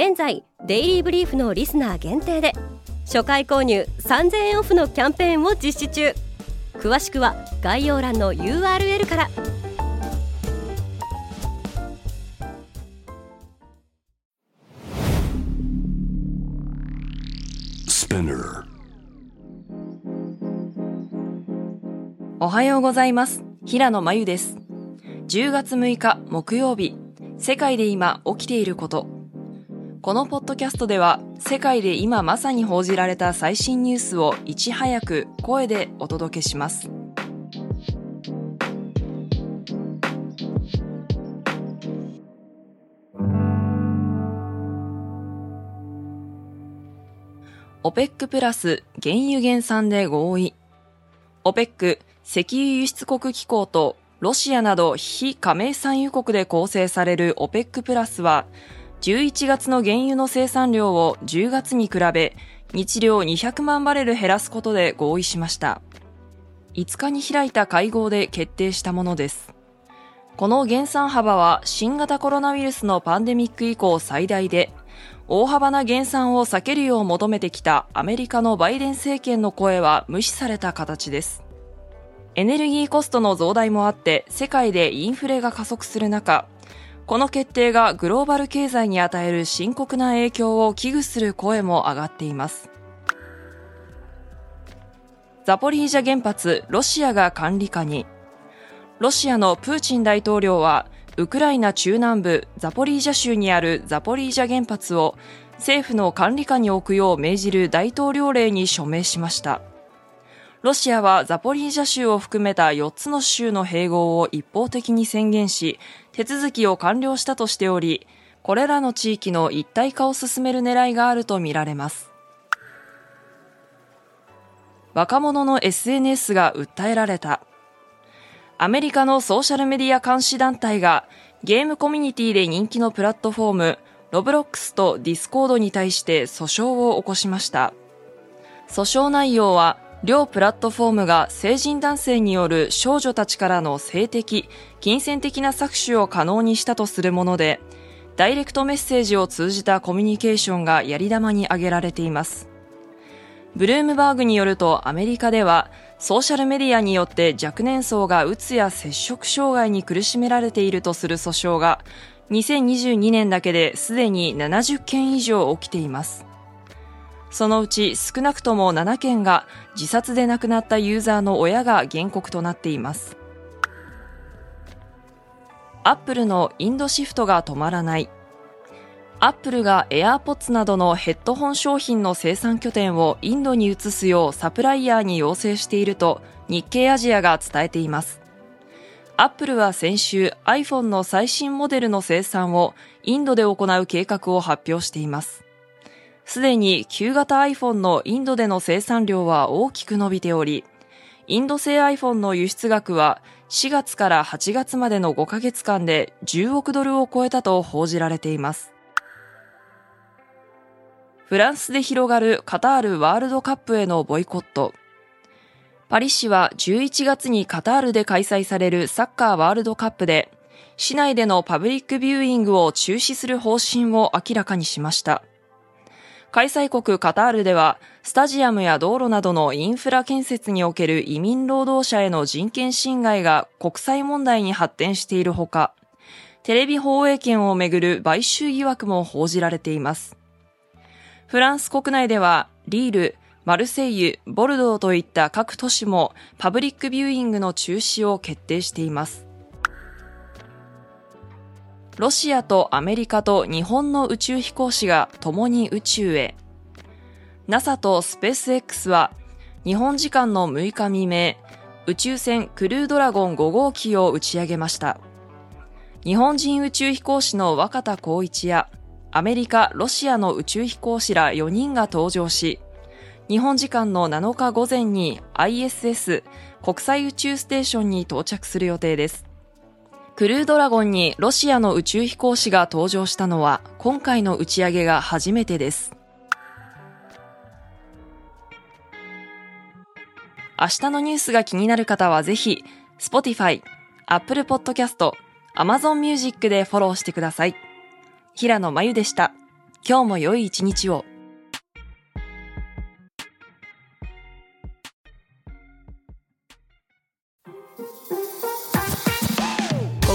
現在デイリーブリーフのリスナー限定で初回購入3000円オフのキャンペーンを実施中。詳しくは概要欄の URL から。おはようございます。平野真由です。10月6日木曜日。世界で今起きていることこのポッドキャストでは世界で今まさに報じられた最新ニュースをいち早く声でお届けします。オペックプラス原油減産で合意。オペック石油輸出国機構とロシアなど非加盟産油国で構成されるオペックプラスは11月の原油の生産量を10月に比べ日量200万バレル減らすことで合意しました。5日に開いた会合で決定したものです。この減産幅は新型コロナウイルスのパンデミック以降最大で、大幅な減産を避けるよう求めてきたアメリカのバイデン政権の声は無視された形です。エネルギーコストの増大もあって世界でインフレが加速する中、この決定がグローバル経済に与える深刻な影響を危惧する声も上がっています。ザポリージャ原発、ロシアが管理下に。ロシアのプーチン大統領は、ウクライナ中南部ザポリージャ州にあるザポリージャ原発を政府の管理下に置くよう命じる大統領令に署名しました。ロシアはザポリージャ州を含めた4つの州の併合を一方的に宣言し、手続きを完了したとしており、これらの地域の一体化を進める狙いがあるとみられます。若者の SNS が訴えられた。アメリカのソーシャルメディア監視団体がゲームコミュニティで人気のプラットフォームロブロックスとディスコードに対して訴訟を起こしました。訴訟内容は両プラットフォームが成人男性による少女たちからの性的、金銭的な搾取を可能にしたとするもので、ダイレクトメッセージを通じたコミュニケーションがやり玉に挙げられています。ブルームバーグによるとアメリカではソーシャルメディアによって若年層がうつや摂食障害に苦しめられているとする訴訟が2022年だけですでに70件以上起きています。そのうち少なくとも7件が自殺で亡くなったユーザーの親が原告となっています。アップルのインドシフトが止まらない。アップルが AirPods などのヘッドホン商品の生産拠点をインドに移すようサプライヤーに要請していると日経アジアが伝えています。アップルは先週 iPhone の最新モデルの生産をインドで行う計画を発表しています。すでに旧型 iPhone のインドでの生産量は大きく伸びており、インド製 iPhone の輸出額は4月から8月までの5ヶ月間で10億ドルを超えたと報じられています。フランスで広がるカタールワールドカップへのボイコット。パリ市は11月にカタールで開催されるサッカーワールドカップで、市内でのパブリックビューイングを中止する方針を明らかにしました。開催国カタールでは、スタジアムや道路などのインフラ建設における移民労働者への人権侵害が国際問題に発展しているほか、テレビ放映権をめぐる買収疑惑も報じられています。フランス国内では、リール、マルセイユ、ボルドーといった各都市もパブリックビューイングの中止を決定しています。ロシアとアメリカと日本の宇宙飛行士が共に宇宙へ。NASA とスペース X は日本時間の6日未明、宇宙船クルードラゴン5号機を打ち上げました。日本人宇宙飛行士の若田光一やアメリカ、ロシアの宇宙飛行士ら4人が搭乗し、日本時間の7日午前に ISS 国際宇宙ステーションに到着する予定です。クルードラゴンにロシアの宇宙飛行士が登場したのは今回の打ち上げが初めてです。明日のニュースが気になる方はぜひ、Spotify、Apple Podcast、Amazon Music でフォローしてください。平野真由でした。今日も良い一日を。